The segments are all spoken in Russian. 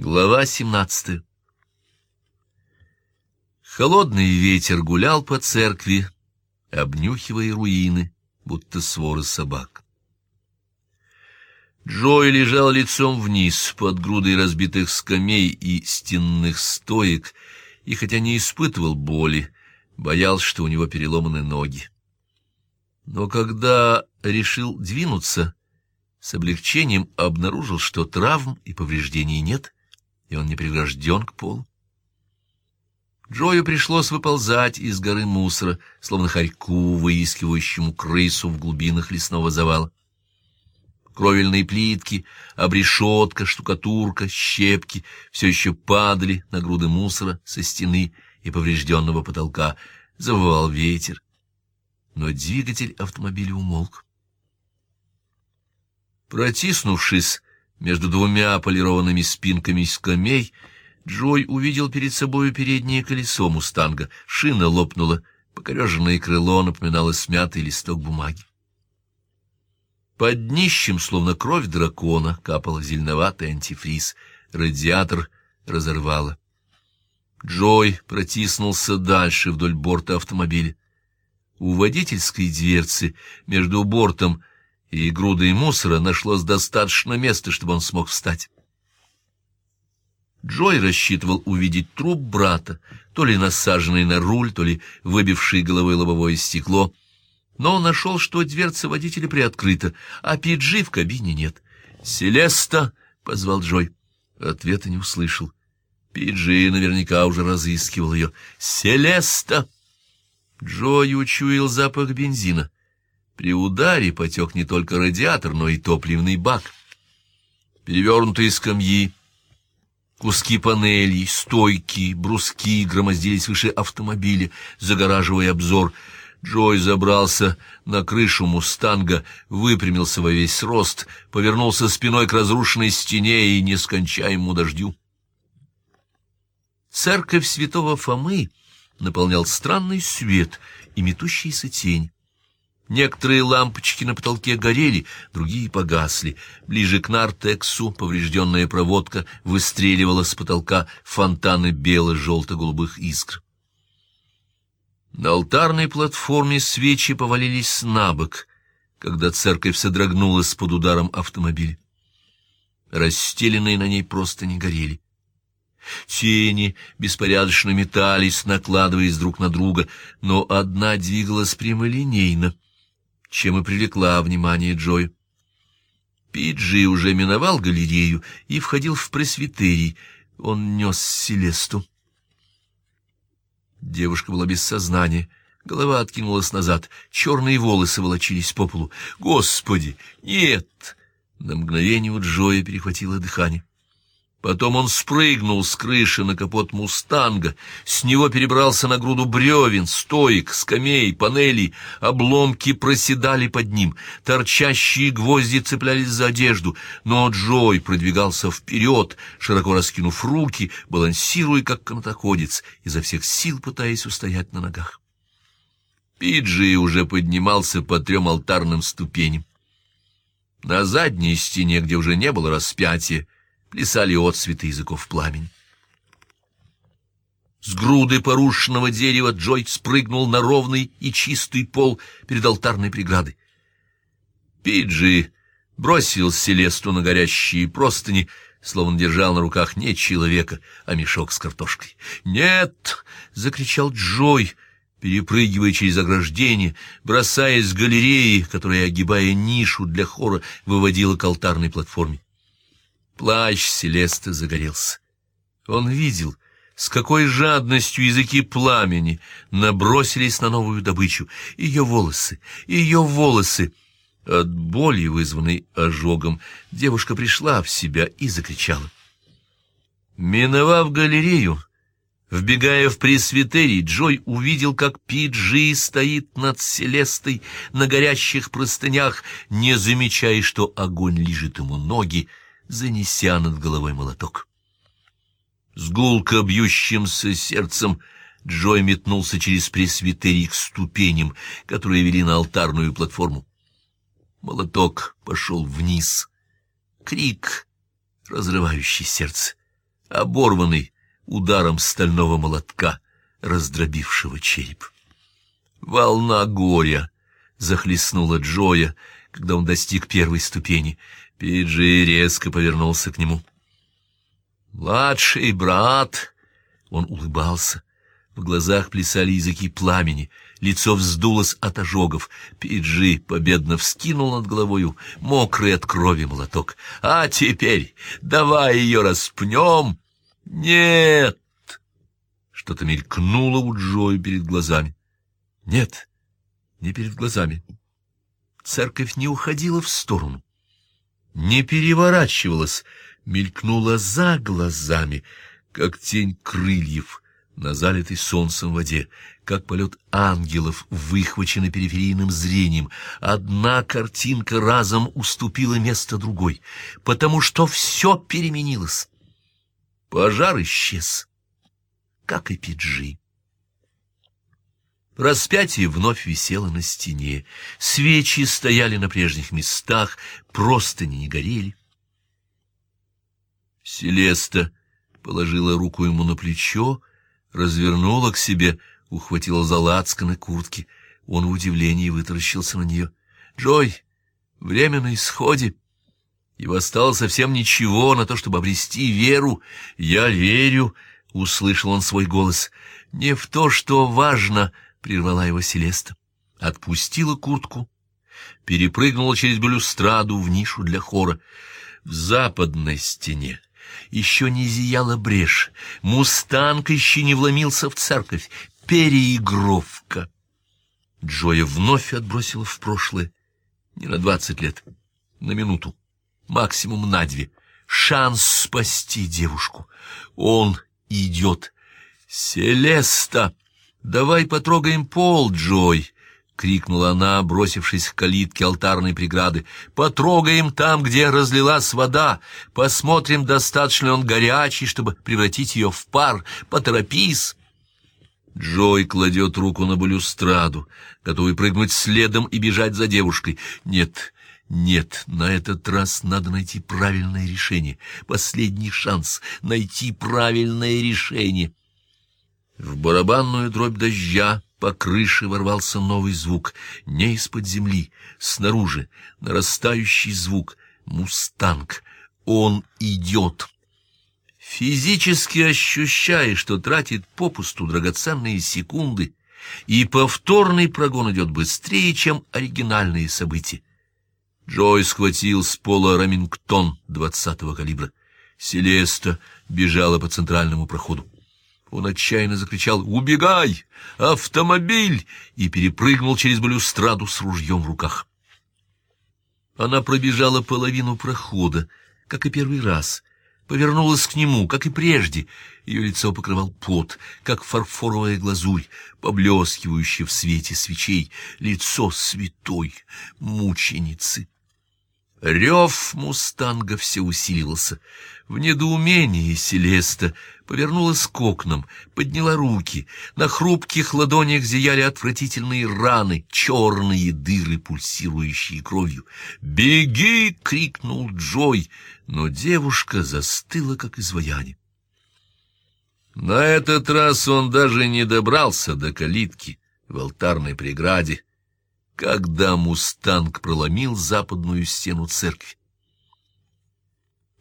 Глава 17 Холодный ветер гулял по церкви, обнюхивая руины, будто своры собак. Джой лежал лицом вниз под грудой разбитых скамей и стенных стоек, и хотя не испытывал боли, боялся, что у него переломаны ноги. Но когда решил двинуться, с облегчением обнаружил, что травм и повреждений нет — и он не пригражден к полу. Джою пришлось выползать из горы мусора, словно хорьку, выискивающему крысу в глубинах лесного завала. Кровельные плитки, обрешетка, штукатурка, щепки все еще падали на груды мусора со стены и поврежденного потолка. Завывал ветер, но двигатель автомобиля умолк. Протиснувшись между двумя полированными спинками скамей Джой увидел перед собою переднее колесо «Мустанга». Шина лопнула, покореженное крыло напоминало смятый листок бумаги. Под днищем, словно кровь дракона, капал зеленоватый антифриз. Радиатор разорвало. Джой протиснулся дальше вдоль борта автомобиля. У водительской дверцы между бортом и грудой мусора нашлось достаточно места, чтобы он смог встать. Джой рассчитывал увидеть труп брата, то ли насаженный на руль, то ли выбивший головой лобовое стекло, но он нашел, что дверца водителя приоткрыта, а Пиджи в кабине нет. «Селеста!» — позвал Джой. Ответа не услышал. Пиджи наверняка уже разыскивал ее. «Селеста!» Джой учуял запах бензина. При ударе потек не только радиатор, но и топливный бак. Перевернутые скамьи, куски панелей, стойки, бруски громоздились выше автомобиля, загораживая обзор. Джой забрался на крышу «Мустанга», выпрямился во весь рост, повернулся спиной к разрушенной стене и нескончаемому дождю. Церковь святого Фомы наполнял странный свет и метущаяся тень. Некоторые лампочки на потолке горели, другие погасли. Ближе к нартексу поврежденная проводка выстреливала с потолка фонтаны бело-желто-голубых искр. На алтарной платформе свечи повалились на бок, когда церковь содрогнулась под ударом автомобиля. Расстеленные на ней просто не горели. Тени беспорядочно метались, накладываясь друг на друга, но одна двигалась прямолинейно — чем и привлекла внимание Джой. Пиджи уже миновал галерею и входил в пресвитерий. Он нес Селесту. Девушка была без сознания. Голова откинулась назад, черные волосы волочились по полу. «Господи, нет!» На мгновение у Джоя перехватило дыхание. Потом он спрыгнул с крыши на капот «Мустанга», с него перебрался на груду бревен, стоек, скамей, панелей, обломки проседали под ним, торчащие гвозди цеплялись за одежду, но Джой продвигался вперед, широко раскинув руки, балансируя как канатоходец, изо всех сил пытаясь устоять на ногах. Пиджи уже поднимался по трем алтарным ступеням. На задней стене, где уже не было распятия, плясали отцветы языков пламени. С груды порушенного дерева Джой спрыгнул на ровный и чистый пол перед алтарной преградой. Пиджи бросил Селесту на горящие простыни, словно держал на руках не человека, а мешок с картошкой. «Нет!» — закричал Джой, перепрыгивая через ограждение, бросаясь с галереи, которая, огибая нишу для хора, выводила к алтарной платформе. Плащ Селесты загорелся. Он видел, с какой жадностью языки пламени набросились на новую добычу. Ее волосы, ее волосы. От боли, вызванной ожогом, девушка пришла в себя и закричала. Миновав галерею, Вбегая в пресвитерий, Джой увидел, как Пиджи стоит над Селестой на горящих простынях, не замечая, что огонь лежит ему ноги, занеся над головой молоток. С гулко бьющимся сердцем Джой метнулся через пресвитерий к ступеням, которые вели на алтарную платформу. Молоток пошел вниз. Крик, разрывающий сердце. оборванный ударом стального молотка, раздробившего череп. Волна горя захлестнула Джоя, когда он достиг первой ступени. Пиджи резко повернулся к нему. «Младший брат!» Он улыбался. В глазах плясали языки пламени, лицо вздулось от ожогов. Пиджи победно вскинул над головою мокрый от крови молоток. «А теперь давай ее распнем!» «Нет!» Что-то мелькнуло у Джоя перед глазами. «Нет, не перед глазами». Церковь не уходила в сторону, не переворачивалась, мелькнула за глазами, как тень крыльев на залитой солнцем воде, как полет ангелов, выхваченный периферийным зрением. Одна картинка разом уступила место другой, потому что все переменилось. Пожар исчез, как и пиджи. Распятие вновь висело на стене, свечи стояли на прежних местах, просто не горели. Селеста положила руку ему на плечо, развернула к себе, ухватила за лацканы куртки. Он в удивлении вытаращился на нее. — Джой, время на исходе. Его осталось совсем ничего на то, чтобы обрести веру. Я верю, — услышал он свой голос. — Не в то, что важно, — прервала его Селеста. Отпустила куртку, перепрыгнула через балюстраду в нишу для хора. В западной стене еще не зияла брешь, мустанг еще не вломился в церковь, переигровка. Джоя вновь отбросила в прошлое, не на двадцать лет, на минуту максимум на две. Шанс спасти девушку. Он идет. «Селеста, давай потрогаем пол, Джой!» — крикнула она, бросившись к калитке алтарной преграды. «Потрогаем там, где разлилась вода. Посмотрим, достаточно ли он горячий, чтобы превратить ее в пар. Поторопись!» Джой кладет руку на балюстраду, готовый прыгнуть следом и бежать за девушкой. «Нет, нет, на этот раз надо найти правильное решение. Последний шанс найти правильное решение. В барабанную дробь дождя по крыше ворвался новый звук. Не из-под земли, снаружи, нарастающий звук. Мустанг. Он идет. Физически ощущая, что тратит попусту драгоценные секунды, и повторный прогон идет быстрее, чем оригинальные события. Джой схватил с пола Ремингтон двадцатого калибра. Селеста бежала по центральному проходу. Он отчаянно закричал «Убегай! Автомобиль!» и перепрыгнул через балюстраду с ружьем в руках. Она пробежала половину прохода, как и первый раз, повернулась к нему, как и прежде. Ее лицо покрывал пот, как фарфоровая глазурь, поблескивающая в свете свечей, лицо святой мученицы. Рев мустанга все усиливался. В недоумении Селеста повернулась к окнам, подняла руки. На хрупких ладонях зияли отвратительные раны, черные дыры, пульсирующие кровью. «Беги!» — крикнул Джой, но девушка застыла, как изваяние. На этот раз он даже не добрался до калитки в алтарной преграде, когда «Мустанг» проломил западную стену церкви.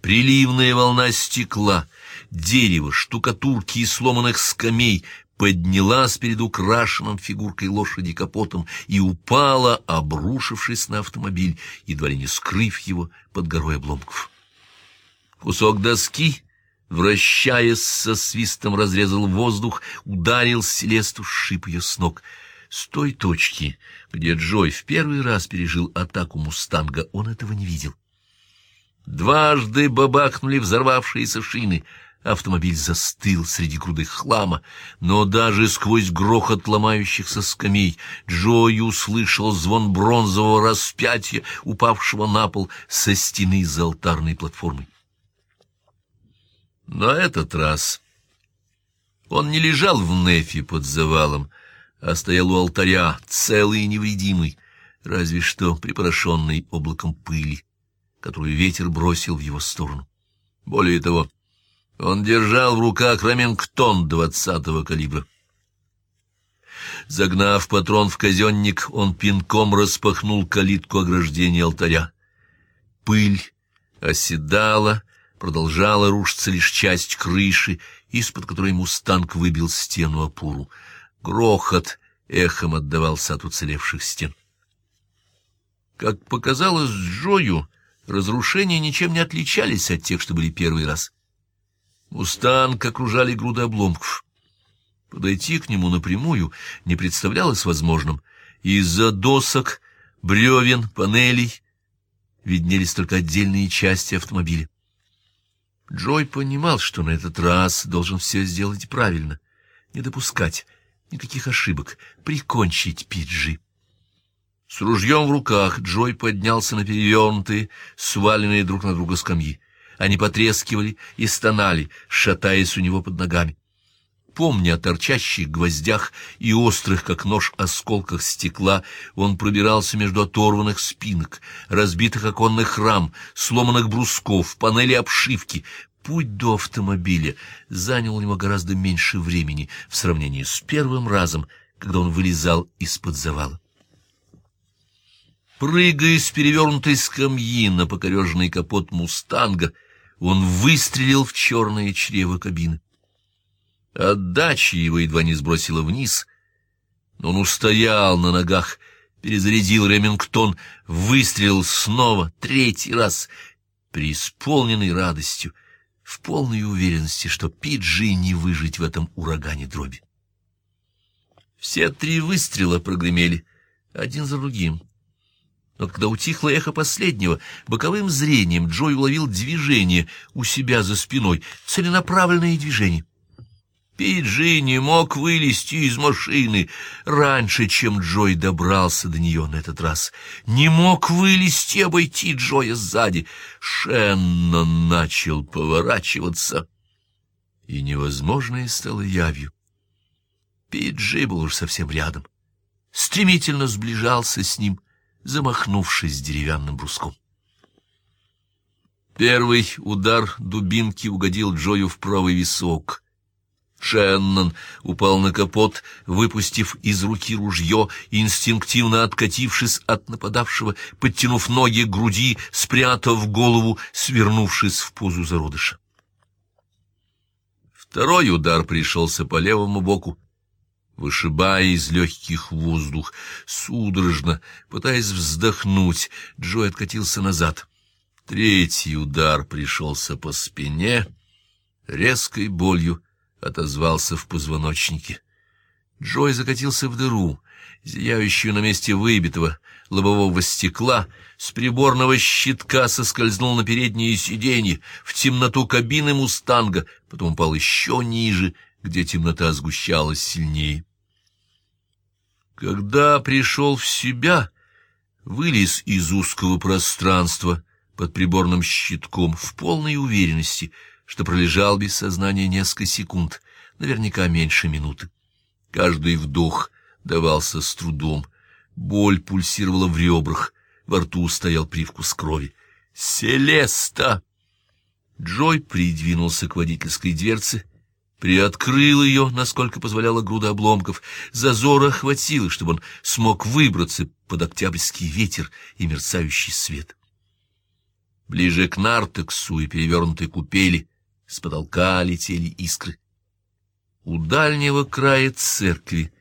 Приливная волна стекла, дерева, штукатурки и сломанных скамей поднялась перед украшенным фигуркой лошади капотом и упала, обрушившись на автомобиль, едва ли не скрыв его под горой обломков. Кусок доски, вращаясь со свистом, разрезал воздух, ударил Селесту, сшиб ее с ног — с той точки, где Джой в первый раз пережил атаку «Мустанга», он этого не видел. Дважды бабахнули взорвавшиеся шины. Автомобиль застыл среди груды хлама, но даже сквозь грохот ломающихся скамей Джой услышал звон бронзового распятия, упавшего на пол со стены за алтарной платформой. На этот раз он не лежал в нефе под завалом, а стоял у алтаря, целый и невредимый, разве что припорошенный облаком пыли, которую ветер бросил в его сторону. Более того, Он держал в руках ремингтон двадцатого калибра. Загнав патрон в казенник, он пинком распахнул калитку ограждения алтаря. Пыль оседала, продолжала рушиться лишь часть крыши, из-под которой мустанг выбил стену опору. Грохот эхом отдавался от уцелевших стен. Как показалось Джою, разрушения ничем не отличались от тех, что были первый раз. Мустанг окружали груды обломков. Подойти к нему напрямую не представлялось возможным. Из-за досок, бревен, панелей виднелись только отдельные части автомобиля. Джой понимал, что на этот раз должен все сделать правильно, не допускать никаких ошибок, прикончить Пиджи. С ружьем в руках Джой поднялся на перевернутые, сваленные друг на друга скамьи. Они потрескивали и стонали, шатаясь у него под ногами. Помня о торчащих гвоздях и острых, как нож, осколках стекла, он пробирался между оторванных спинок, разбитых оконных рам, сломанных брусков, панели обшивки. Путь до автомобиля занял у него гораздо меньше времени в сравнении с первым разом, когда он вылезал из-под завала. Прыгая с перевернутой скамьи на покореженный капот «Мустанга», он выстрелил в черное чрево кабины. Отдача его едва не сбросила вниз, но он устоял на ногах, перезарядил Ремингтон, выстрелил снова, третий раз, преисполненный радостью, в полной уверенности, что Пиджи не выжить в этом урагане дроби. Все три выстрела прогремели, один за другим. Но когда утихло эхо последнего, боковым зрением Джой уловил движение у себя за спиной, целенаправленное движение. Пиджи не мог вылезти из машины раньше, чем Джой добрался до нее на этот раз. Не мог вылезти, обойти Джоя сзади. Шеннон начал поворачиваться, и невозможное стало явью. Пиджи был уж совсем рядом. Стремительно сближался с ним, замахнувшись деревянным бруском. Первый удар дубинки угодил Джою в правый висок — Шеннон упал на капот, выпустив из руки ружье, инстинктивно откатившись от нападавшего, подтянув ноги к груди, спрятав голову, свернувшись в позу зародыша. Второй удар пришелся по левому боку, вышибая из легких воздух. Судорожно, пытаясь вздохнуть, Джой откатился назад. Третий удар пришелся по спине, резкой болью, отозвался в позвоночнике. Джой закатился в дыру, зияющую на месте выбитого лобового стекла, с приборного щитка соскользнул на переднее сиденье, в темноту кабины «Мустанга», потом упал еще ниже, где темнота сгущалась сильнее. Когда пришел в себя, вылез из узкого пространства под приборным щитком в полной уверенности — что пролежал без сознания несколько секунд, наверняка меньше минуты. Каждый вдох давался с трудом, боль пульсировала в ребрах, во рту стоял привкус крови. «Селеста!» Джой придвинулся к водительской дверце, приоткрыл ее, насколько позволяла груда обломков. Зазора хватило, чтобы он смог выбраться под октябрьский ветер и мерцающий свет. Ближе к нартексу и перевернутой купели с потолка летели искры. У дальнего края церкви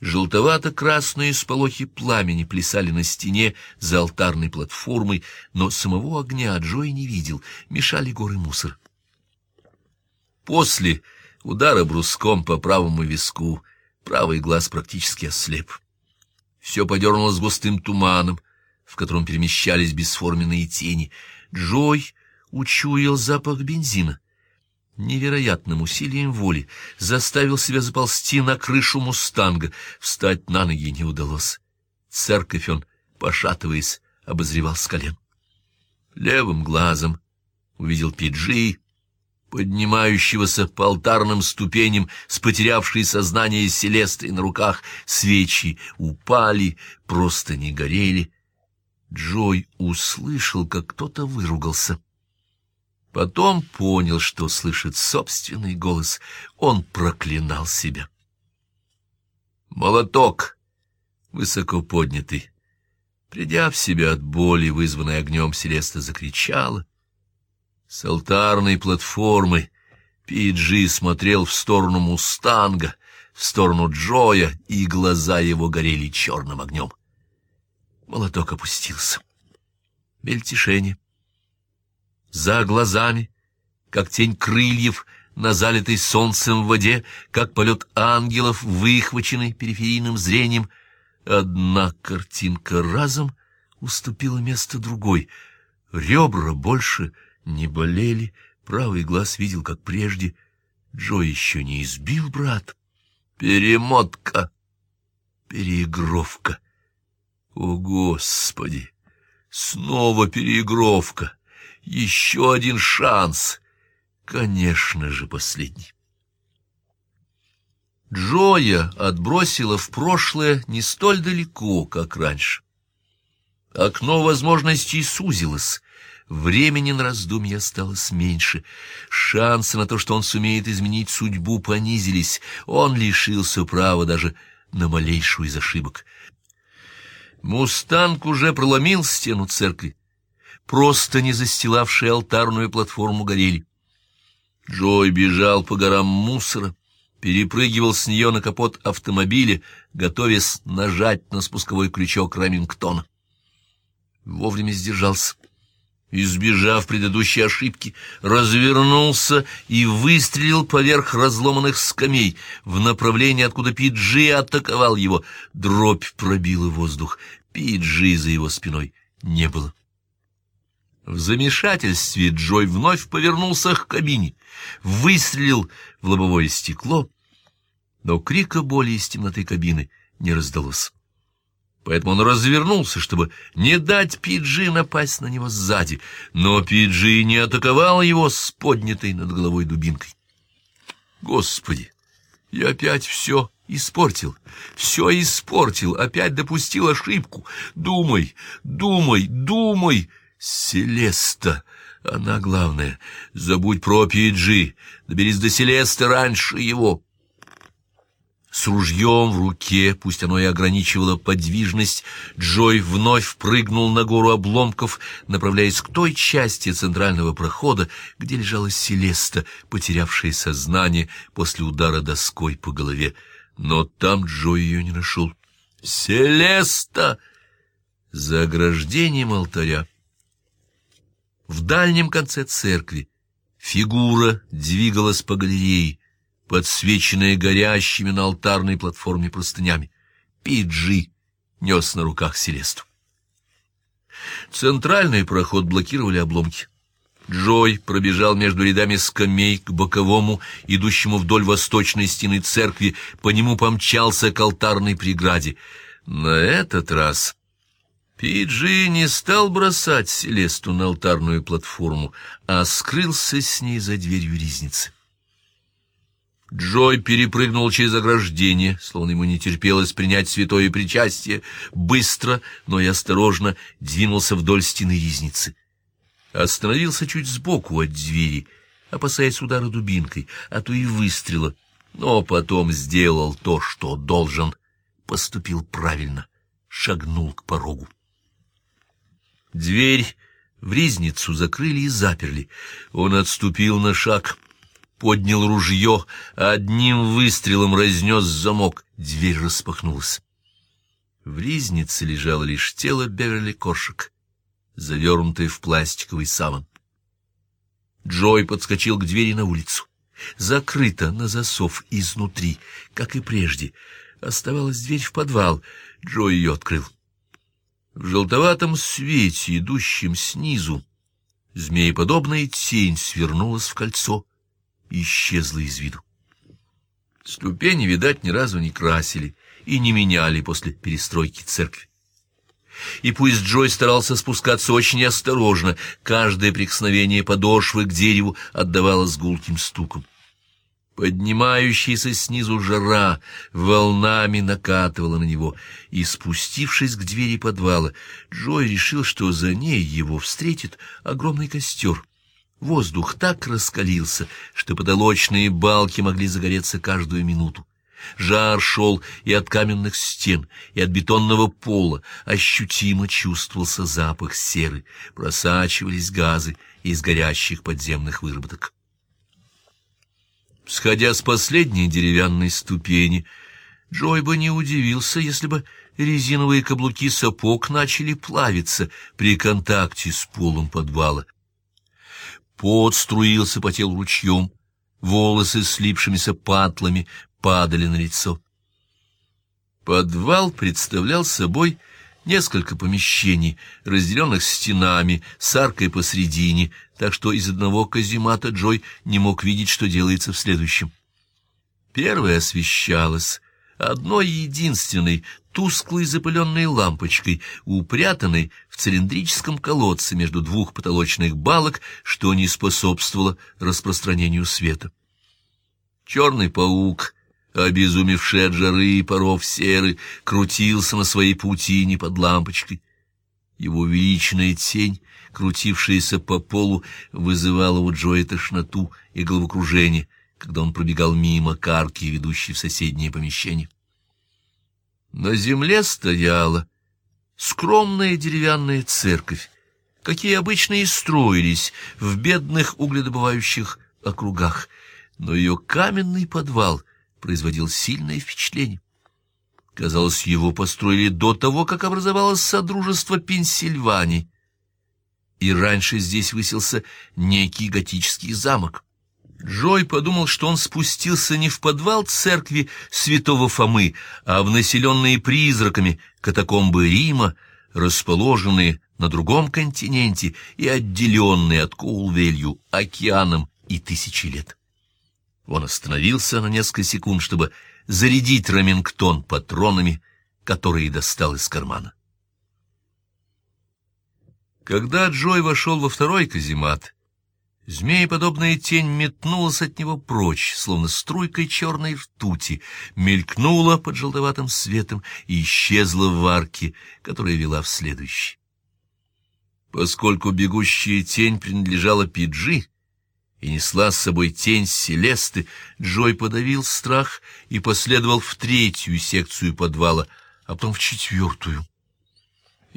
желтовато-красные сполохи пламени плясали на стене за алтарной платформой, но самого огня Джой не видел, мешали горы мусора. После удара бруском по правому виску правый глаз практически ослеп. Все подернулось густым туманом, в котором перемещались бесформенные тени. Джой учуял запах бензина. Невероятным усилием воли заставил себя заползти на крышу мустанга. Встать на ноги не удалось. Церковь он, пошатываясь, обозревал с колен. Левым глазом увидел Пиджи, поднимающегося по алтарным ступеням с потерявшей сознание Селестой на руках. Свечи упали, просто не горели. Джой услышал, как кто-то выругался. Потом понял, что слышит собственный голос. Он проклинал себя. Молоток, высоко поднятый. Придя в себя от боли, вызванной огнем, Селеста закричала. С алтарной платформы Пиджи смотрел в сторону Мустанга, в сторону Джоя, и глаза его горели черным огнем. Молоток опустился. Мельтешение. За глазами, как тень крыльев на залитой солнцем воде, как полет ангелов, выхваченный периферийным зрением. Одна картинка разом уступила место другой. Ребра больше не болели, Правый глаз видел, как прежде. Джо еще не избил брат. Перемотка. Переигровка. О, Господи! Снова переигровка. Еще один шанс. Конечно же, последний. Джоя отбросила в прошлое не столь далеко, как раньше. Окно возможностей сузилось, Времени на раздумья осталось меньше. Шансы на то, что он сумеет изменить судьбу, понизились. Он лишился права даже на малейшую из ошибок. Мустанг уже проломил стену церкви. Просто не застилавшие алтарную платформу горели. Джой бежал по горам мусора, перепрыгивал с нее на капот автомобиля, готовясь нажать на спусковой крючок Ремингтона. Вовремя сдержался избежав предыдущей ошибки, развернулся и выстрелил поверх разломанных скамей в направлении, откуда Пиджи атаковал его. Дробь пробила воздух. Пиджи за его спиной не было. В замешательстве Джой вновь повернулся к кабине, выстрелил в лобовое стекло, но крика боли из темноты кабины не раздалось поэтому он развернулся, чтобы не дать Пиджи напасть на него сзади, но Пиджи не атаковал его с поднятой над головой дубинкой. Господи, я опять все испортил, все испортил, опять допустил ошибку. Думай, думай, думай, Селеста, она главная. Забудь про Пиджи, доберись до Селесты раньше его. С ружьем в руке, пусть оно и ограничивало подвижность, Джой вновь прыгнул на гору обломков, направляясь к той части центрального прохода, где лежала Селеста, потерявшая сознание после удара доской по голове. Но там Джой ее не нашел. «Селеста!» За ограждением алтаря. В дальнем конце церкви фигура двигалась по галерее, подсвеченная горящими на алтарной платформе простынями. Пиджи нес на руках Селесту. Центральный проход блокировали обломки. Джой пробежал между рядами скамей к боковому, идущему вдоль восточной стены церкви, по нему помчался к алтарной преграде. На этот раз Пиджи не стал бросать Селесту на алтарную платформу, а скрылся с ней за дверью ризницы. Джой перепрыгнул через ограждение, словно ему не терпелось принять святое причастие, быстро, но и осторожно двинулся вдоль стены ризницы. Остановился чуть сбоку от двери, опасаясь удара дубинкой, а то и выстрела, но потом сделал то, что должен, поступил правильно, шагнул к порогу. Дверь в ризницу закрыли и заперли. Он отступил на шаг — поднял ружье, одним выстрелом разнес замок, дверь распахнулась. В ризнице лежало лишь тело Беверли Коршик, завернутое в пластиковый саван. Джой подскочил к двери на улицу. Закрыто на засов изнутри, как и прежде. Оставалась дверь в подвал. Джой ее открыл. В желтоватом свете, идущем снизу, змееподобная тень свернулась в кольцо исчезла из виду. Ступени, видать, ни разу не красили и не меняли после перестройки церкви. И пусть Джой старался спускаться очень осторожно, каждое прикосновение подошвы к дереву отдавалось гулким стуком. Поднимающаяся снизу жара волнами накатывала на него, и, спустившись к двери подвала, Джой решил, что за ней его встретит огромный костер — Воздух так раскалился, что потолочные балки могли загореться каждую минуту. Жар шел и от каменных стен, и от бетонного пола, ощутимо чувствовался запах серы, просачивались газы из горящих подземных выработок. Сходя с последней деревянной ступени, Джой бы не удивился, если бы резиновые каблуки сапог начали плавиться при контакте с полом подвала. Пот струился по телу ручьем, волосы слипшимися патлами падали на лицо. Подвал представлял собой несколько помещений, разделенных стенами, с аркой посредине, так что из одного каземата Джой не мог видеть, что делается в следующем. Первое освещалось одной единственной тусклой запыленной лампочкой, упрятанной цилиндрическом колодце между двух потолочных балок, что не способствовало распространению света. Черный паук обезумевший от жары и паров серы, крутился на своей паутине под лампочкой. Его увеличенная тень, крутившаяся по полу, вызывала у Джоя тошноту и головокружение, когда он пробегал мимо карки, ведущей в соседнее помещение. На земле стояла скромная деревянная церковь, какие обычно и строились в бедных угледобывающих округах, но ее каменный подвал производил сильное впечатление. Казалось, его построили до того, как образовалось Содружество Пенсильвании. И раньше здесь высился некий готический замок. Джой подумал, что он спустился не в подвал церкви святого Фомы, а в населенные призраками катакомбы Рима, расположенные на другом континенте и отделенные от Коулвелью океаном и тысячи лет. Он остановился на несколько секунд, чтобы зарядить Ремингтон патронами, которые достал из кармана. Когда Джой вошел во второй каземат, змееподобная тень метнулась от него прочь, словно струйкой черной ртути, мелькнула под желтоватым светом и исчезла в арке, которая вела в следующий. Поскольку бегущая тень принадлежала Пиджи, и несла с собой тень Селесты, Джой подавил страх и последовал в третью секцию подвала, а потом в четвертую.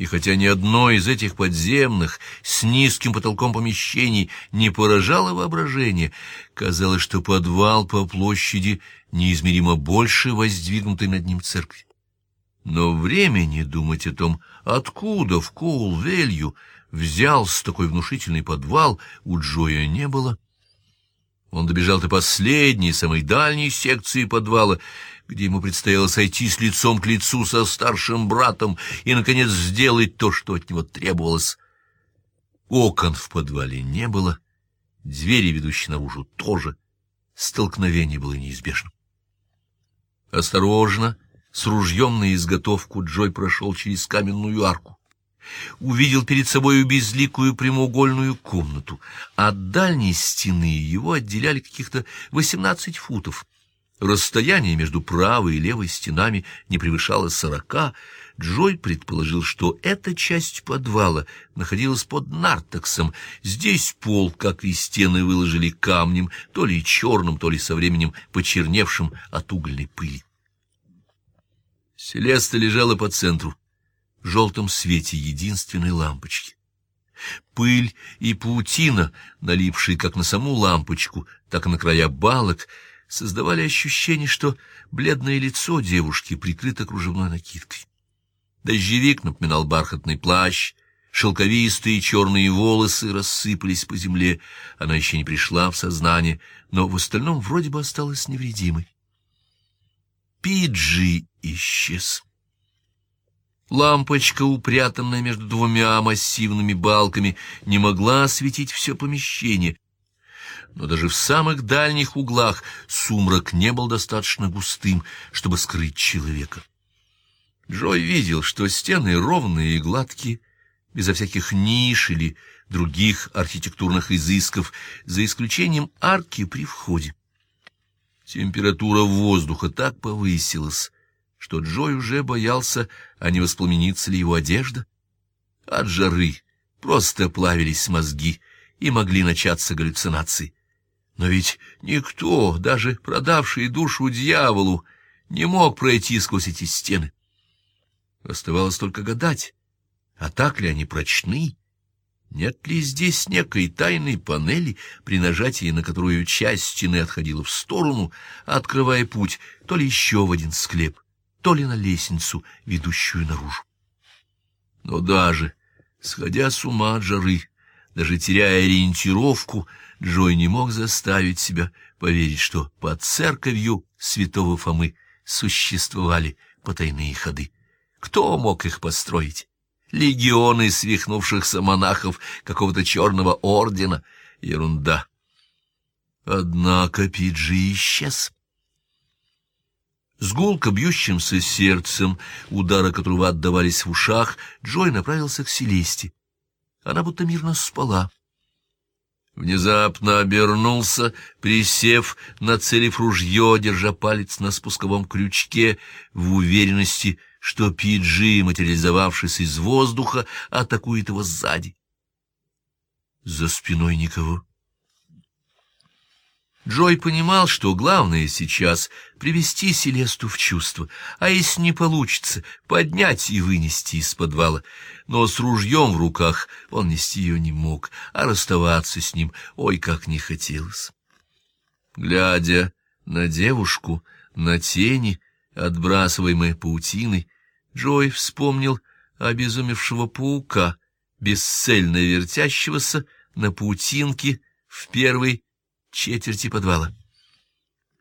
И хотя ни одно из этих подземных с низким потолком помещений не поражало воображение, казалось, что подвал по площади неизмеримо больше воздвигнутой над ним церкви. Но времени думать о том, откуда в Коул-Велью взялся такой внушительный подвал, у Джоя не было. Он добежал до последней, самой дальней секции подвала, где ему предстояло сойти с лицом к лицу со старшим братом и, наконец, сделать то, что от него требовалось. Окон в подвале не было, двери, ведущие наружу, тоже. Столкновение было неизбежным. Осторожно, с ружьем на изготовку, Джой прошел через каменную арку увидел перед собою безликую прямоугольную комнату. От дальней стены его отделяли каких-то восемнадцать футов. Расстояние между правой и левой стенами не превышало сорока. Джой предположил, что эта часть подвала находилась под нартексом. Здесь пол, как и стены, выложили камнем, то ли черным, то ли со временем почерневшим от угольной пыли. Селеста лежала по центру желтом свете единственной лампочки. Пыль и паутина, налипшие как на саму лампочку, так и на края балок, создавали ощущение, что бледное лицо девушки прикрыто кружевной накидкой. Дождевик напоминал бархатный плащ, шелковистые черные волосы рассыпались по земле, она еще не пришла в сознание, но в остальном вроде бы осталась невредимой. Пиджи исчез. Лампочка, упрятанная между двумя массивными балками, не могла осветить все помещение. Но даже в самых дальних углах сумрак не был достаточно густым, чтобы скрыть человека. Джой видел, что стены ровные и гладкие, безо всяких ниш или других архитектурных изысков, за исключением арки при входе. Температура воздуха так повысилась, что Джой уже боялся, а не воспламенится ли его одежда. От жары просто плавились мозги, и могли начаться галлюцинации. Но ведь никто, даже продавший душу дьяволу, не мог пройти сквозь эти стены. Оставалось только гадать, а так ли они прочны, нет ли здесь некой тайной панели, при нажатии на которую часть стены отходила в сторону, открывая путь то ли еще в один склеп, то ли на лестницу, ведущую наружу. Но даже, сходя с ума от жары, даже теряя ориентировку, Джой не мог заставить себя поверить, что под церковью святого Фомы существовали потайные ходы. Кто мог их построить? легионы свихнувшихся монахов какого-то черного ордена. Ерунда. Однако Пиджи исчез. С гулко бьющимся сердцем, удары которого отдавались в ушах, Джой направился к Селесте. Она будто мирно спала. Внезапно обернулся, присев, нацелив ружье, держа палец на спусковом крючке, в уверенности — что Пиджи, материализовавшись из воздуха, атакует его сзади. За спиной никого. Джой понимал, что главное сейчас — привести Селесту в чувство, а если не получится, поднять и вынести из подвала. Но с ружьем в руках он нести ее не мог, а расставаться с ним ой как не хотелось. Глядя на девушку, на тени, отбрасываемые паутиной, Джой вспомнил обезумевшего паука, бесцельно вертящегося на паутинке в первой четверти подвала.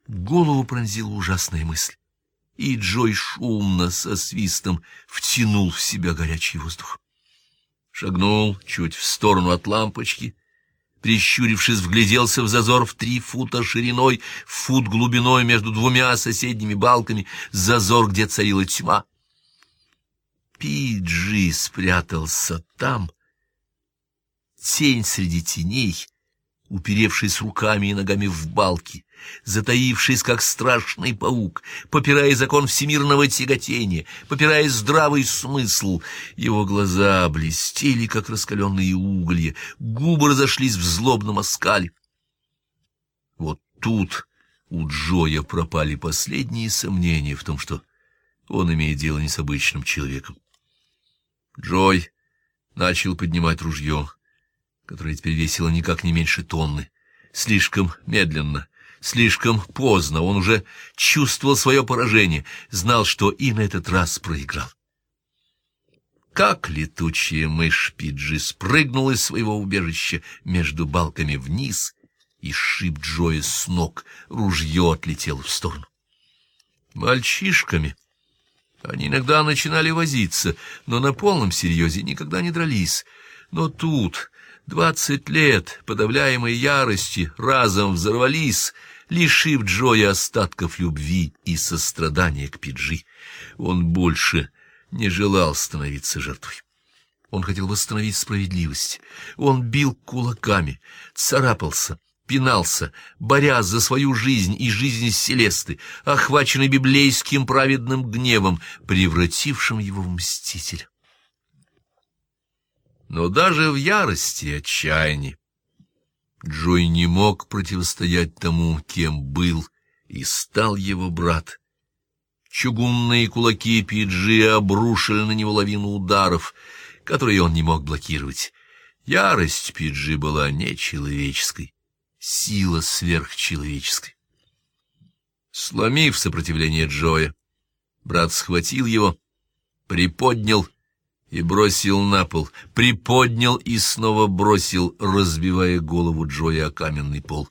Голову пронзила ужасная мысль, и Джой шумно со свистом втянул в себя горячий воздух. Шагнул чуть в сторону от лампочки, прищурившись, вгляделся в зазор в три фута шириной, фут глубиной между двумя соседними балками, зазор, где царила тьма. Пиджи спрятался там. Тень среди теней, уперевшись руками и ногами в балки, затаившись, как страшный паук, попирая закон всемирного тяготения, попирая здравый смысл. Его глаза блестели, как раскаленные уголья, губы разошлись в злобном оскале. Вот тут у Джоя пропали последние сомнения в том, что он имеет дело не с обычным человеком. Джой начал поднимать ружье, которое теперь весило никак не меньше тонны. Слишком медленно, слишком поздно он уже чувствовал свое поражение, знал, что и на этот раз проиграл. Как летучая мышь Пиджи спрыгнул из своего убежища между балками вниз и шип Джоя с ног, ружье отлетело в сторону. Мальчишками они иногда начинали возиться, но на полном серьезе никогда не дрались. Но тут двадцать лет подавляемой ярости разом взорвались, лишив Джоя остатков любви и сострадания к Пиджи. Он больше не желал становиться жертвой. Он хотел восстановить справедливость. Он бил кулаками, царапался, пинался, борясь за свою жизнь и жизнь Селесты, охваченный библейским праведным гневом, превратившим его в мстителя. Но даже в ярости и отчаянии Джой не мог противостоять тому, кем был и стал его брат. Чугунные кулаки Пиджи обрушили на него лавину ударов, которые он не мог блокировать. Ярость Пиджи была нечеловеческой сила сверхчеловеческой. Сломив сопротивление Джоя, брат схватил его, приподнял и бросил на пол, приподнял и снова бросил, разбивая голову Джоя о каменный пол.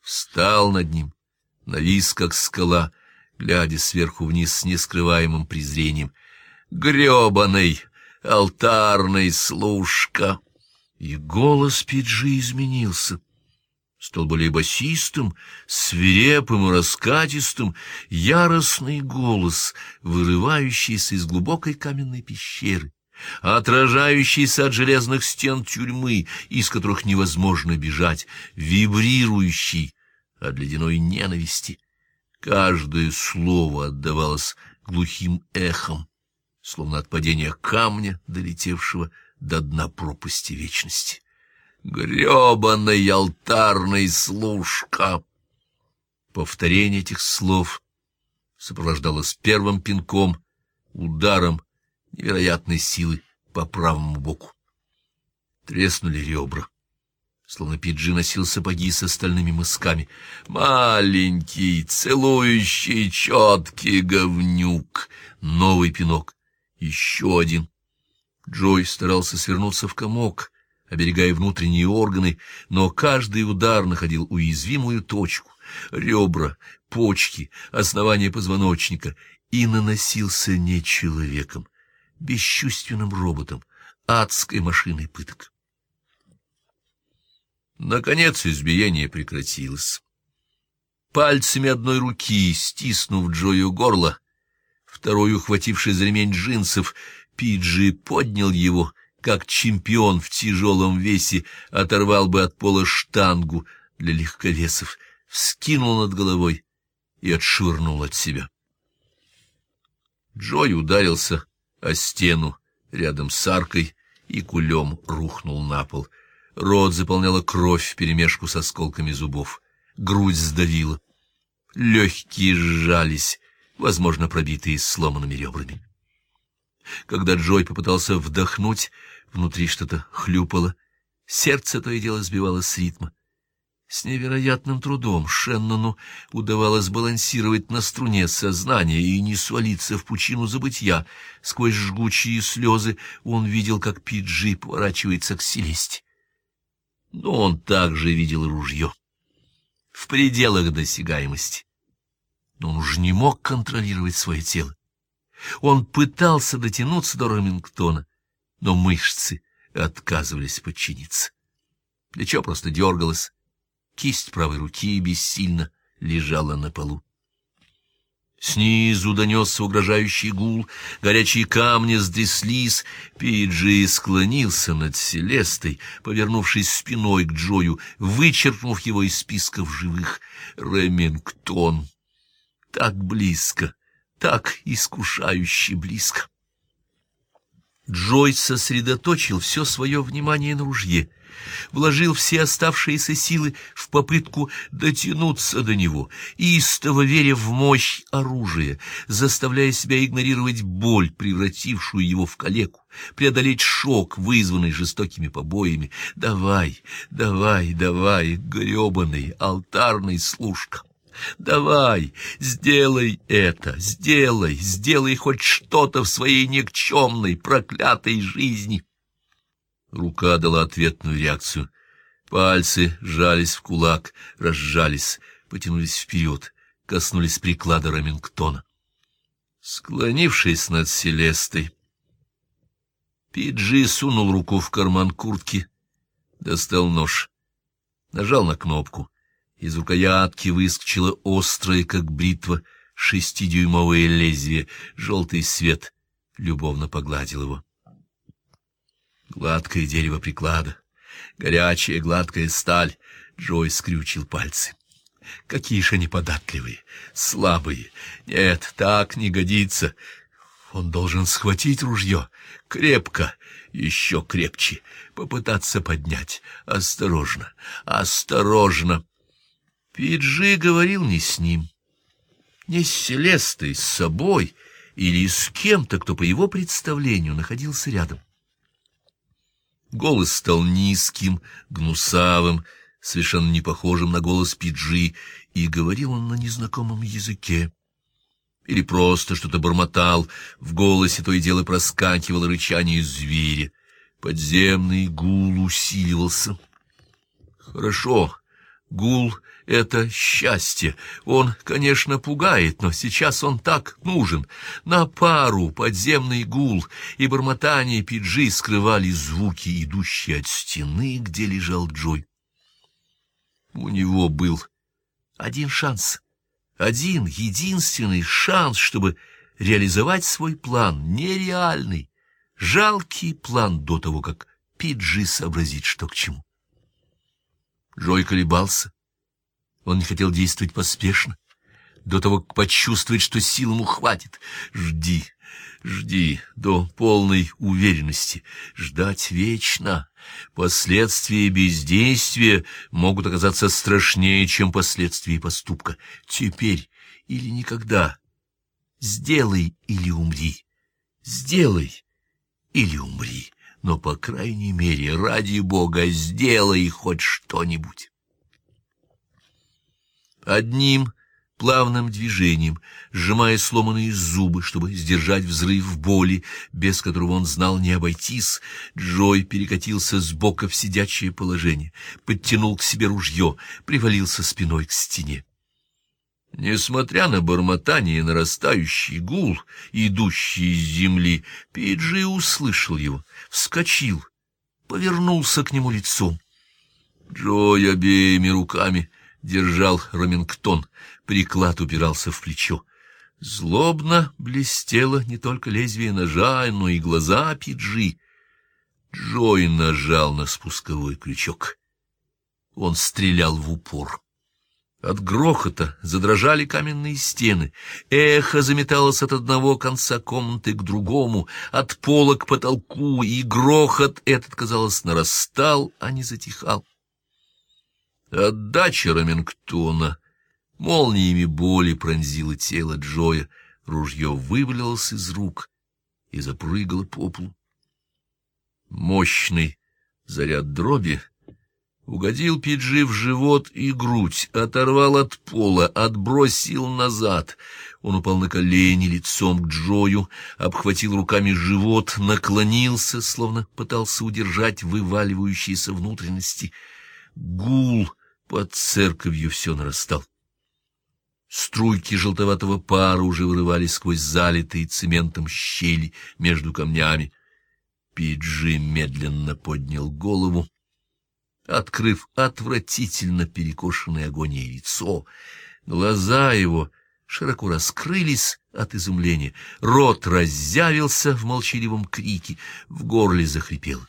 Встал над ним, навис, как скала, глядя сверху вниз с нескрываемым презрением. «Гребаный алтарный служка!» И голос Пиджи изменился стал более басистым, свирепым и раскатистым, яростный голос, вырывающийся из глубокой каменной пещеры, отражающийся от железных стен тюрьмы, из которых невозможно бежать, вибрирующий от ледяной ненависти. Каждое слово отдавалось глухим эхом, словно от падения камня, долетевшего до дна пропасти вечности. грёбаный алтарный служка. Повторение этих слов сопровождалось первым пинком, ударом невероятной силы по правому боку. Треснули ребра, словно Пиджи носил сапоги со стальными мысками. Маленький, целующий, четкий говнюк. Новый пинок. Еще один. Джой старался свернуться в комок, оберегая внутренние органы, но каждый удар находил уязвимую точку — ребра, почки, основание позвоночника — и наносился не человеком, бесчувственным роботом, адской машиной пыток. Наконец избиение прекратилось. Пальцами одной руки, стиснув Джою горло, второй, ухвативший за ремень джинсов, Пиджи поднял его, как чемпион в тяжелом весе оторвал бы от пола штангу для легковесов, вскинул над головой и отшвырнул от себя. Джой ударился о стену рядом с аркой и кулем рухнул на пол. Рот заполняла кровь вперемешку с осколками зубов. Грудь сдавила. Легкие сжались, возможно, пробитые сломанными ребрами. Когда Джой попытался вдохнуть, внутри что-то хлюпало, сердце то и дело сбивалось с ритма. С невероятным трудом Шеннону удавалось балансировать на струне сознания и не свалиться в пучину забытья. Сквозь жгучие слезы он видел, как Пиджи поворачивается к Селесте. Но он также видел ружье. В пределах досягаемости. Но он уже не мог контролировать свое тело. Он пытался дотянуться до Ремингтона, но мышцы отказывались подчиниться. Плечо просто дергалось, Кисть правой руки бессильно лежала на полу. Снизу донесся угрожающий гул, горячие камни сдряслись, Пиджи склонился над Селестой, повернувшись спиной к Джою, вычеркнув его из списков живых. Ремингтон. Так близко, так искушающе близко. Джой сосредоточил все свое внимание на ружье — вложил все оставшиеся силы в попытку дотянуться до него, истово веря в мощь оружия, заставляя себя игнорировать боль, превратившую его в калеку, преодолеть шок, вызванный жестокими побоями. «Давай, давай, давай, гребаный алтарный служка!» Давай, сделай это, сделай, сделай хоть что-то в своей никчемной, проклятой жизни. Рука дала ответную реакцию. Пальцы сжались в кулак, разжались, потянулись вперед, коснулись приклада Ремингтона. Склонившись над Селестой, Пиджи сунул руку в карман куртки, достал нож, нажал на кнопку. Из рукоятки выскочило острое, как бритва, шестидюймовое лезвие, желтый свет любовно погладил его. Гладкое дерево приклада, горячая гладкая сталь. Джой скрючил пальцы. Какие же они податливые, слабые. Нет, так не годится. Он должен схватить ружье крепко, еще крепче, попытаться поднять. Осторожно, осторожно. Пиджи говорил не с ним, не с Селестой, с собой или с кем-то, кто по его представлению находился рядом. Голос стал низким, гнусавым, совершенно не похожим на голос Пиджи, и говорил он на незнакомом языке. Или просто что-то бормотал, в голосе то и дело проскакивало рычание зверя. Подземный гул усиливался. Хорошо, гул — это счастье. Он, конечно, пугает, но сейчас он так нужен. На пару подземный гул и бормотание пиджи скрывали звуки, идущие от стены, где лежал Джой. У него был один шанс, один единственный шанс, чтобы реализовать свой план, нереальный, жалкий план до того, как Пиджи сообразит, что к чему. Джой колебался. Он не хотел действовать поспешно. до того, как почувствовать, что сил ему хватит. Жди, жди до полной уверенности. Ждать вечно. Последствия бездействия могут оказаться страшнее, чем последствия поступка. Теперь или никогда. Сделай или умри. Сделай или умри. Но, по крайней мере, ради Бога, сделай хоть что-нибудь. Одним плавным движением, сжимая сломанные зубы, чтобы сдержать взрыв боли, без которого он знал не обойтись, Джой перекатился с бока в сидячее положение, подтянул к себе ружье, привалился спиной к стене. Несмотря на бормотание и нарастающий гул, идущий из земли, Пиджи услышал его, вскочил, повернулся к нему лицом. Джой обеими руками держал Ромингтон, приклад упирался в плечо. Злобно блестело не только лезвие ножа, но и глаза Пиджи. Джой нажал на спусковой крючок. Он стрелял в упор. От грохота задрожали каменные стены, эхо заметалось от одного конца комнаты к другому, от пола к потолку, и грохот этот, казалось, нарастал, а не затихал. Отдача Ремингтона молниями боли пронзила тело Джоя, ружье вывалилось из рук и запрыгало по полу. Мощный заряд дроби угодил Пиджи в живот и грудь, оторвал от пола, отбросил назад. Он упал на колени лицом к Джою, обхватил руками живот, наклонился, словно пытался удержать вываливающиеся внутренности. Гул под церковью все нарастал. Струйки желтоватого пара уже вырывались сквозь залитые цементом щели между камнями. Пиджи медленно поднял голову, открыв отвратительно перекошенное агонией лицо. Глаза его широко раскрылись от изумления, рот разъявился в молчаливом крике, в горле захрипел.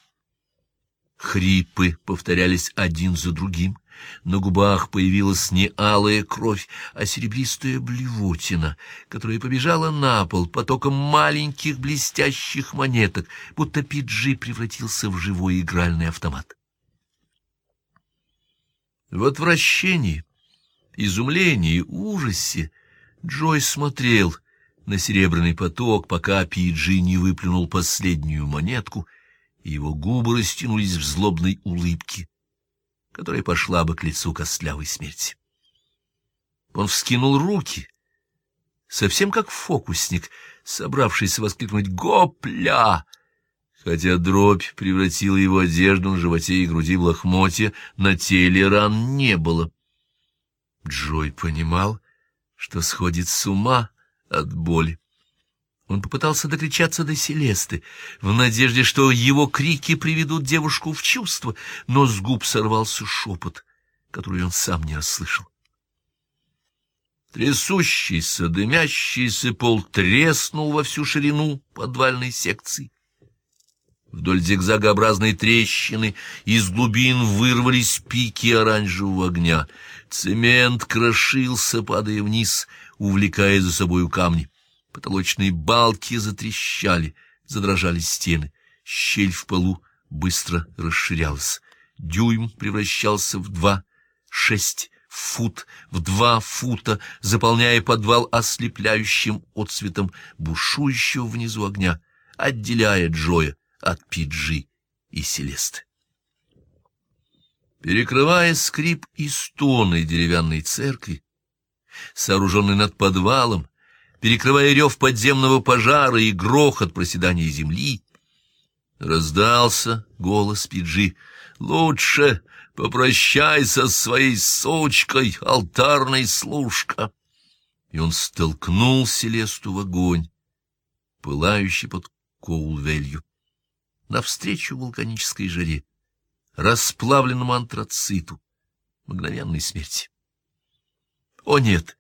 Хрипы повторялись один за другим. На губах появилась не алая кровь, а серебристая блевотина, которая побежала на пол потоком маленьких блестящих монеток, будто Пиджи превратился в живой игральный автомат. В отвращении, изумлении, ужасе Джой смотрел на серебряный поток, пока Пиджи не выплюнул последнюю монетку, и его губы растянулись в злобной улыбке которая пошла бы к лицу костлявой смерти. Он вскинул руки, совсем как фокусник, собравшийся воскликнуть «Гопля!», хотя дробь превратила его одежду на животе и груди в лохмотья, на теле ран не было. Джой понимал, что сходит с ума от боли. Он попытался докричаться до Селесты, в надежде, что его крики приведут девушку в чувство, но с губ сорвался шепот, который он сам не расслышал. Трясущийся, дымящийся пол треснул во всю ширину подвальной секции. Вдоль зигзагообразной трещины из глубин вырвались пики оранжевого огня. Цемент крошился, падая вниз, увлекая за собою камни. Потолочные балки затрещали, задрожали стены. Щель в полу быстро расширялась. Дюйм превращался в два, шесть, фут, в два фута, заполняя подвал ослепляющим отсветом бушующего внизу огня, отделяя Джоя от Пиджи и Селесты. Перекрывая скрип и стоны деревянной церкви, сооруженной над подвалом, перекрывая рев подземного пожара и грохот проседания земли. Раздался голос Пиджи. «Лучше попрощайся с своей сучкой, алтарной служка!» И он столкнул Селесту в огонь, пылающий под Коулвелью, навстречу вулканической жаре, расплавленному антрациту, мгновенной смерти. О нет!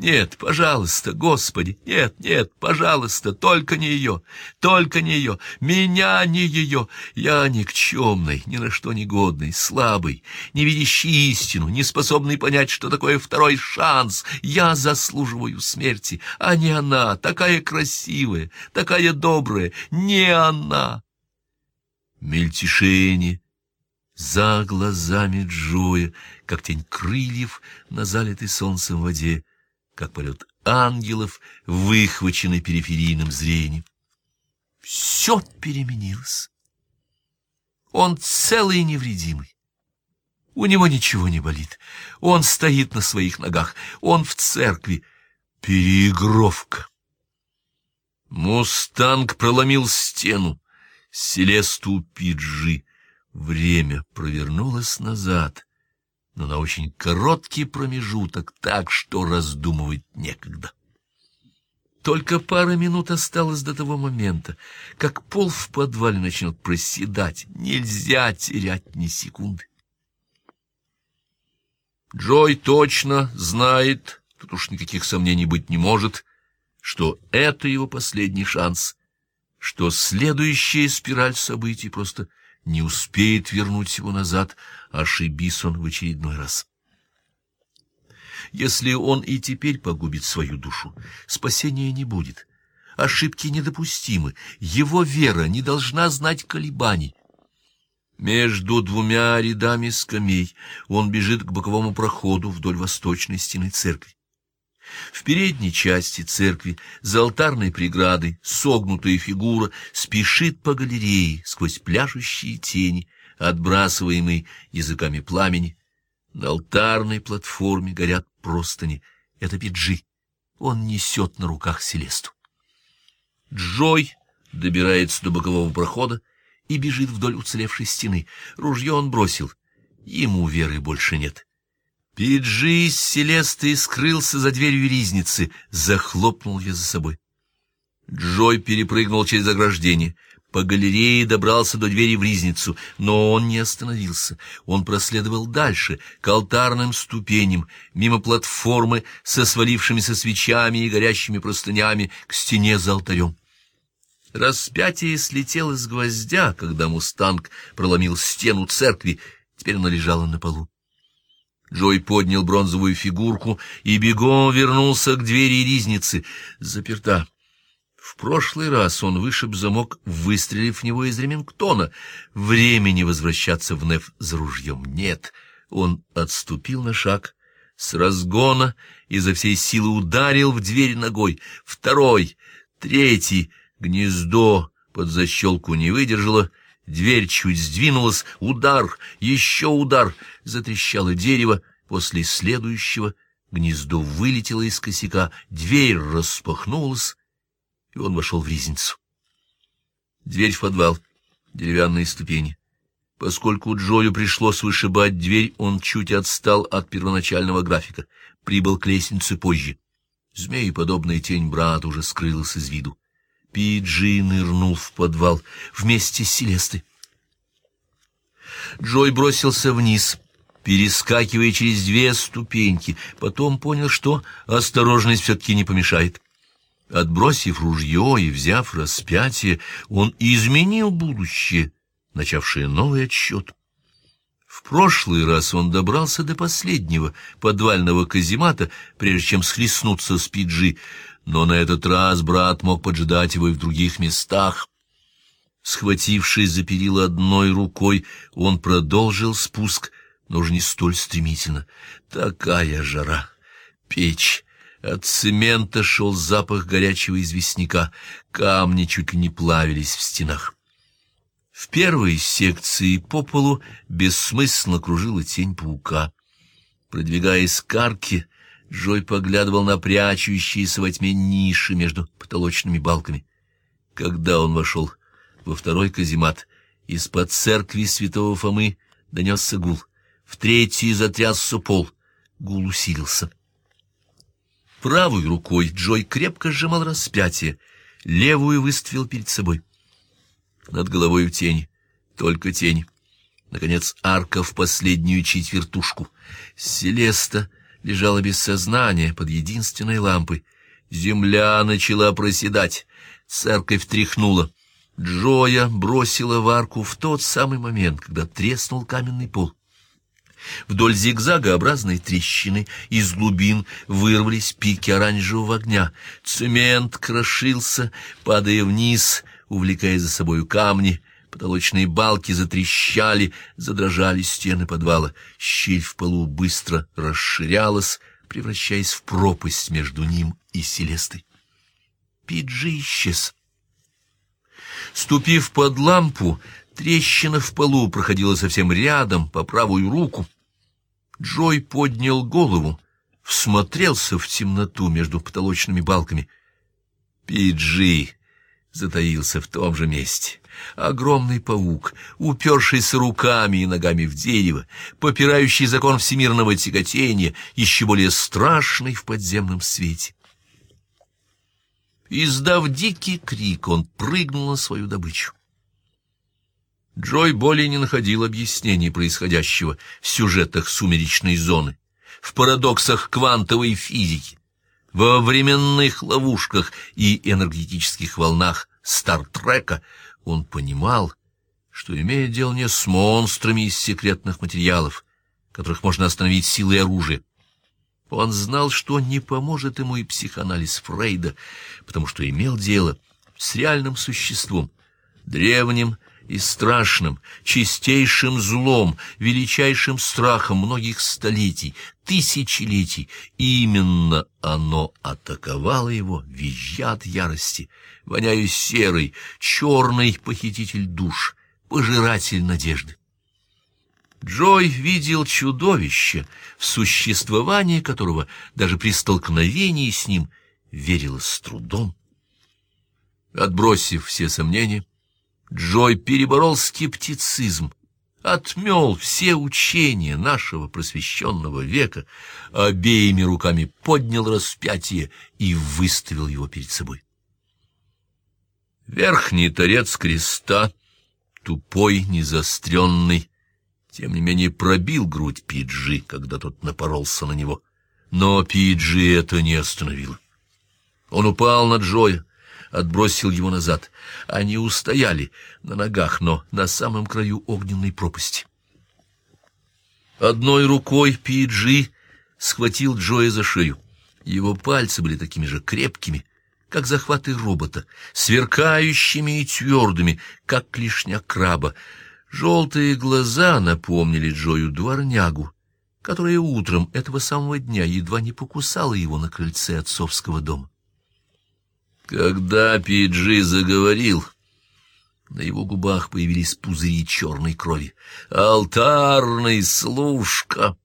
Нет, пожалуйста, Господи, нет, нет, пожалуйста, только не ее, только не ее, меня не ее. Я никчемный, ни на что не годный, слабый, не видящий истину, не способный понять, что такое второй шанс. Я заслуживаю смерти, а не она, такая красивая, такая добрая, не она. Мельтешение за глазами Джоя, как тень крыльев на залитой солнцем воде как полет ангелов, выхваченный периферийным зрением. Все переменилось. Он целый и невредимый. У него ничего не болит. Он стоит на своих ногах. Он в церкви. Переигровка. Мустанг проломил стену. Селесту Пиджи. Время провернулось назад но на очень короткий промежуток, так что раздумывать некогда. Только пара минут осталось до того момента, как пол в подвале начнет проседать. Нельзя терять ни секунды. Джой точно знает, тут уж никаких сомнений быть не может, что это его последний шанс, что следующая спираль событий просто не успеет вернуть его назад, ошибись он в очередной раз. Если он и теперь погубит свою душу, спасения не будет. Ошибки недопустимы, его вера не должна знать колебаний. Между двумя рядами скамей он бежит к боковому проходу вдоль восточной стены церкви. В передней части церкви за алтарной преградой согнутая фигура спешит по галерее сквозь пляшущие тени, отбрасываемые языками пламени. На алтарной платформе горят простыни. Это Пиджи. Он несет на руках Селесту. Джой добирается до бокового прохода и бежит вдоль уцелевшей стены. Ружье он бросил. Ему веры больше нет. Пиджи с Селестой скрылся за дверью ризницы, захлопнул ее за собой. Джой перепрыгнул через ограждение, по галерее добрался до двери в ризницу, но он не остановился. Он проследовал дальше, к алтарным ступеням, мимо платформы со свалившимися свечами и горящими простынями к стене за алтарем. Распятие слетело с гвоздя, когда мустанг проломил стену церкви, теперь оно лежало на полу. Джой поднял бронзовую фигурку и бегом вернулся к двери ризницы. Заперта. В прошлый раз он вышиб замок, выстрелив в него из ремингтона. Времени возвращаться в Неф за ружьем нет. Он отступил на шаг, с разгона изо всей силы ударил в дверь ногой. Второй, третий, гнездо под защелку не выдержало, Дверь чуть сдвинулась, удар, еще удар, затрещало дерево, после следующего гнездо вылетело из косяка, дверь распахнулась, и он вошел в ризницу. Дверь в подвал, деревянные ступени. Поскольку Джою пришлось вышибать дверь, он чуть отстал от первоначального графика, прибыл к лестнице позже. Змееподобная тень брата уже скрылась из виду. Пиджи нырнул в подвал вместе с Селестой. Джой бросился вниз, перескакивая через две ступеньки, потом понял, что осторожность все-таки не помешает. Отбросив ружье и взяв распятие, он изменил будущее, начавшее новый отсчет. В прошлый раз он добрался до последнего подвального каземата, прежде чем схлестнуться с Пиджи, но на этот раз брат мог поджидать его и в других местах. Схватившись за перила одной рукой, он продолжил спуск, но уже не столь стремительно. Такая жара! Печь! От цемента шел запах горячего известняка, камни чуть ли не плавились в стенах. В первой секции по полу бессмысленно кружила тень паука. Продвигаясь к арке, Джой поглядывал на прячущиеся во тьме ниши между потолочными балками. Когда он вошел во второй каземат, из-под церкви святого Фомы донесся гул. В третий затрясся пол. Гул усилился. Правой рукой Джой крепко сжимал распятие, левую выставил перед собой. Над головой в тени, только тень. Наконец арка в последнюю четвертушку. Селеста лежала без сознания под единственной лампой. Земля начала проседать, церковь тряхнула. Джоя бросила в арку в тот самый момент, когда треснул каменный пол. Вдоль зигзагообразной трещины из глубин вырвались пики оранжевого огня. Цемент крошился, падая вниз, увлекая за собою камни. Потолочные балки затрещали, задрожали стены подвала. Щель в полу быстро расширялась, превращаясь в пропасть между ним и Селестой. Пиджи исчез. Ступив под лампу, трещина в полу проходила совсем рядом, по правую руку. Джой поднял голову, всмотрелся в темноту между потолочными балками. Пиджи затаился в том же месте. Огромный паук, упершийся руками и ногами в дерево, попирающий закон всемирного тяготения, еще более страшный в подземном свете. Издав дикий крик, он прыгнул на свою добычу. Джой более не находил объяснений происходящего в сюжетах сумеречной зоны, в парадоксах квантовой физики, во временных ловушках и энергетических волнах Стартрека. Он понимал, что имеет дело не с монстрами из секретных материалов, которых можно остановить силой оружия, он знал, что не поможет ему и психоанализ Фрейда, потому что имел дело с реальным существом, древним и страшным, чистейшим злом, величайшим страхом многих столетий, тысячелетий. Именно оно атаковало его, визжа от ярости, воняя серый, черный похититель душ, пожиратель надежды. Джой видел чудовище, в существование которого даже при столкновении с ним верила с трудом. Отбросив все сомнения, Джой переборол скептицизм, отмел все учения нашего просвещенного века, обеими руками поднял распятие и выставил его перед собой. Верхний торец креста, тупой, незастренный, тем не менее пробил грудь Пиджи, когда тот напоролся на него. Но Пиджи это не остановило. Он упал на Джоя, отбросил его назад. Они устояли на ногах, но на самом краю огненной пропасти. Одной рукой Пиджи схватил Джоя за шею. Его пальцы были такими же крепкими, как захваты робота, сверкающими и твердыми, как клешня краба. Желтые глаза напомнили Джою дворнягу, которая утром этого самого дня едва не покусала его на крыльце отцовского дома. Когда Пиджи заговорил, на его губах появились пузыри черной крови. «Алтарный служка!»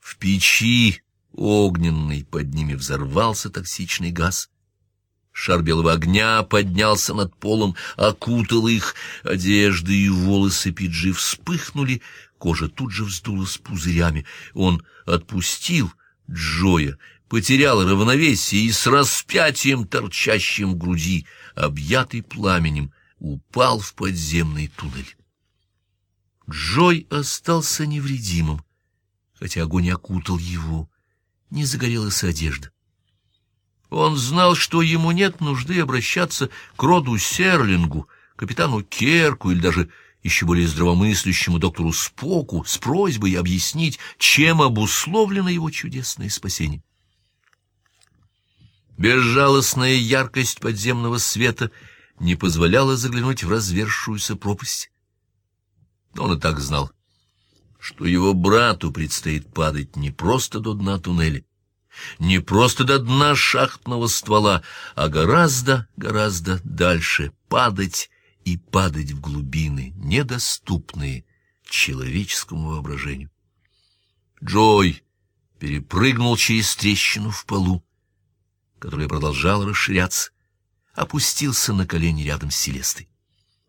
В печи огненной под ними взорвался токсичный газ. Шар белого огня поднялся над полом, окутал их. Одежды и волосы Пиджи вспыхнули, кожа тут же вздулась пузырями. Он отпустил Джоя, потерял равновесие и с распятием, торчащим в груди, объятый пламенем, упал в подземный туннель. Джой остался невредимым, хотя огонь окутал его, не загорелась одежда. Он знал, что ему нет нужды обращаться к роду Серлингу, капитану Керку или даже еще более здравомыслящему доктору Споку с просьбой объяснить, чем обусловлено его чудесное спасение. Безжалостная яркость подземного света не позволяла заглянуть в развершуюся пропасть. Но он и так знал, что его брату предстоит падать не просто до дна туннеля, не просто до дна шахтного ствола, а гораздо, гораздо дальше падать и падать в глубины, недоступные человеческому воображению. Джой перепрыгнул через трещину в полу, которая продолжала расширяться, опустился на колени рядом с Селестой,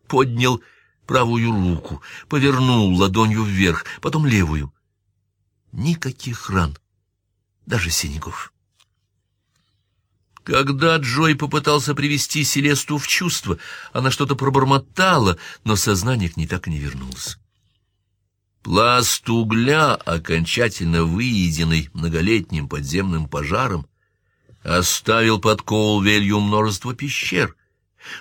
поднял правую руку, повернул ладонью вверх, потом левую. Никаких ран даже синяков. Когда Джой попытался привести Селесту в чувство, она что-то пробормотала, но сознание к ней так и не вернулось. Пласт угля, окончательно выеденный многолетним подземным пожаром, оставил под Коулвелью множество пещер.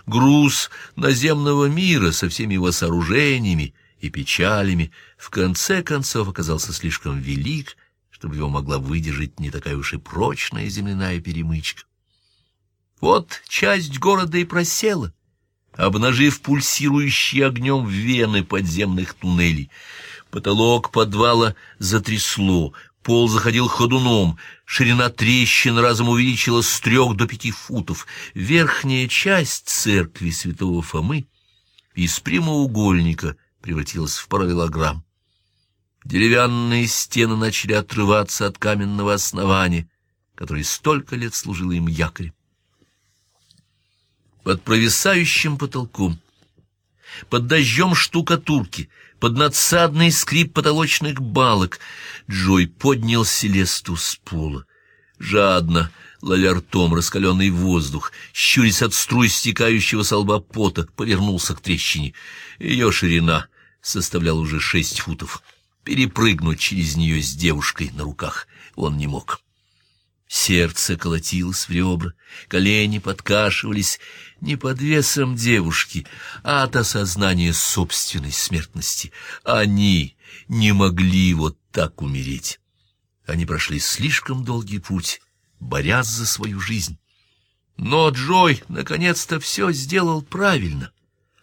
Груз наземного мира со всеми его сооружениями и печалями в конце концов оказался слишком велик, чтобы его могла выдержать не такая уж и прочная земляная перемычка. Вот часть города и просела, обнажив пульсирующие огнем вены подземных туннелей. Потолок подвала затрясло, пол заходил ходуном, ширина трещин разом увеличилась с трех до пяти футов. Верхняя часть церкви святого Фомы из прямоугольника превратилась в параллелограмм. Деревянные стены начали отрываться от каменного основания, которое столько лет служило им якорем. Под провисающим потолком, под дождем штукатурки, под надсадный скрип потолочных балок Джой поднял Селесту с пола. Жадно, ловя ртом раскаленный воздух, щурясь от струй стекающего с лба пота, повернулся к трещине. Ее ширина составляла уже шесть футов. Перепрыгнуть через нее с девушкой на руках он не мог. Сердце колотилось в ребра, колени подкашивались не под весом девушки, а от осознания собственной смертности. Они не могли вот так умереть. Они прошли слишком долгий путь, борясь за свою жизнь. Но Джой наконец-то все сделал правильно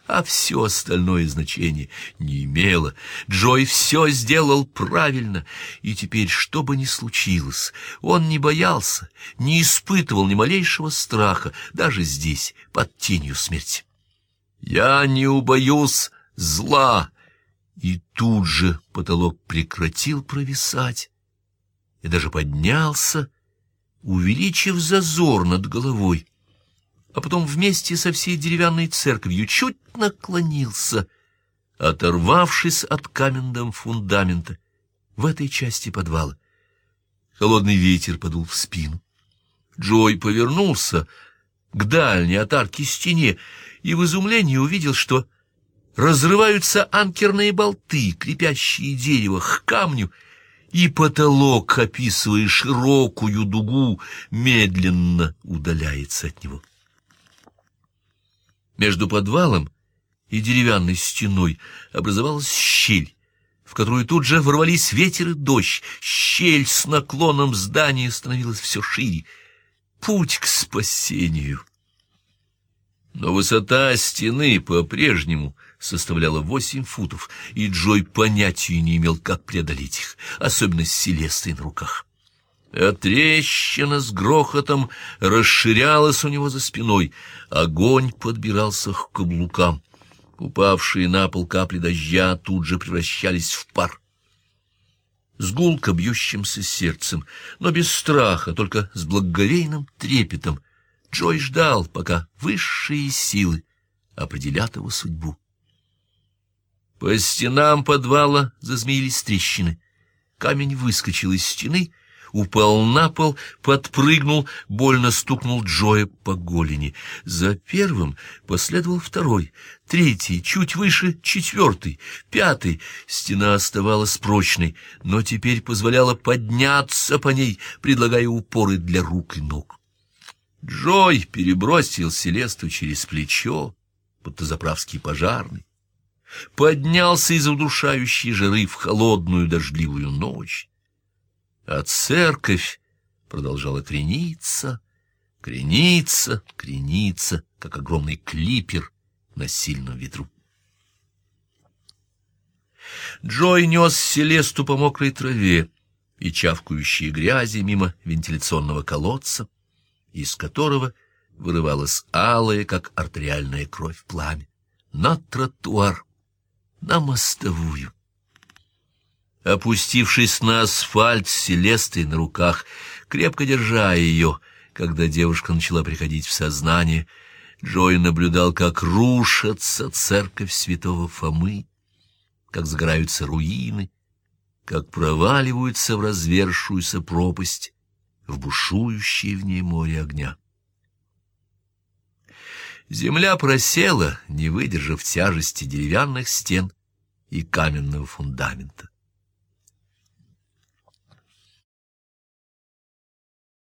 а все остальное значение не имело. Джой все сделал правильно, и теперь, что бы ни случилось, он не боялся, не испытывал ни малейшего страха, даже здесь, под тенью смерти. «Я не убоюсь зла!» И тут же потолок прекратил провисать и даже поднялся, увеличив зазор над головой а потом вместе со всей деревянной церковью чуть наклонился, оторвавшись от каменного фундамента в этой части подвала. Холодный ветер подул в спину. Джой повернулся к дальней от арки стене и в изумлении увидел, что разрываются анкерные болты, крепящие дерево к камню, и потолок, описывая широкую дугу, медленно удаляется от него. Между подвалом и деревянной стеной образовалась щель, в которую тут же ворвались ветер и дождь. Щель с наклоном здания становилась все шире. Путь к спасению. Но высота стены по-прежнему составляла восемь футов, и Джой понятия не имел, как преодолеть их, особенно с Селестой на руках а трещина с грохотом расширялась у него за спиной. Огонь подбирался к каблукам. Упавшие на пол капли дождя тут же превращались в пар. С гулко бьющимся сердцем, но без страха, только с благоговейным трепетом, Джой ждал, пока высшие силы определят его судьбу. По стенам подвала зазмеились трещины. Камень выскочил из стены — упал на пол, подпрыгнул, больно стукнул Джоя по голени. За первым последовал второй, третий, чуть выше четвертый, пятый. Стена оставалась прочной, но теперь позволяла подняться по ней, предлагая упоры для рук и ног. Джой перебросил Селесту через плечо, будто заправский пожарный, поднялся из удушающей жары в холодную дождливую ночь, а церковь продолжала крениться, крениться, крениться, как огромный клипер на сильном ветру. Джой нес Селесту по мокрой траве и чавкающей грязи мимо вентиляционного колодца, из которого вырывалась алая, как артериальная кровь, пламя, на тротуар, на мостовую. Опустившись на асфальт с Селестой на руках, крепко держа ее, когда девушка начала приходить в сознание, Джой наблюдал, как рушится церковь святого Фомы, как загораются руины, как проваливаются в развершуюся пропасть, в бушующее в ней море огня. Земля просела, не выдержав тяжести деревянных стен и каменного фундамента.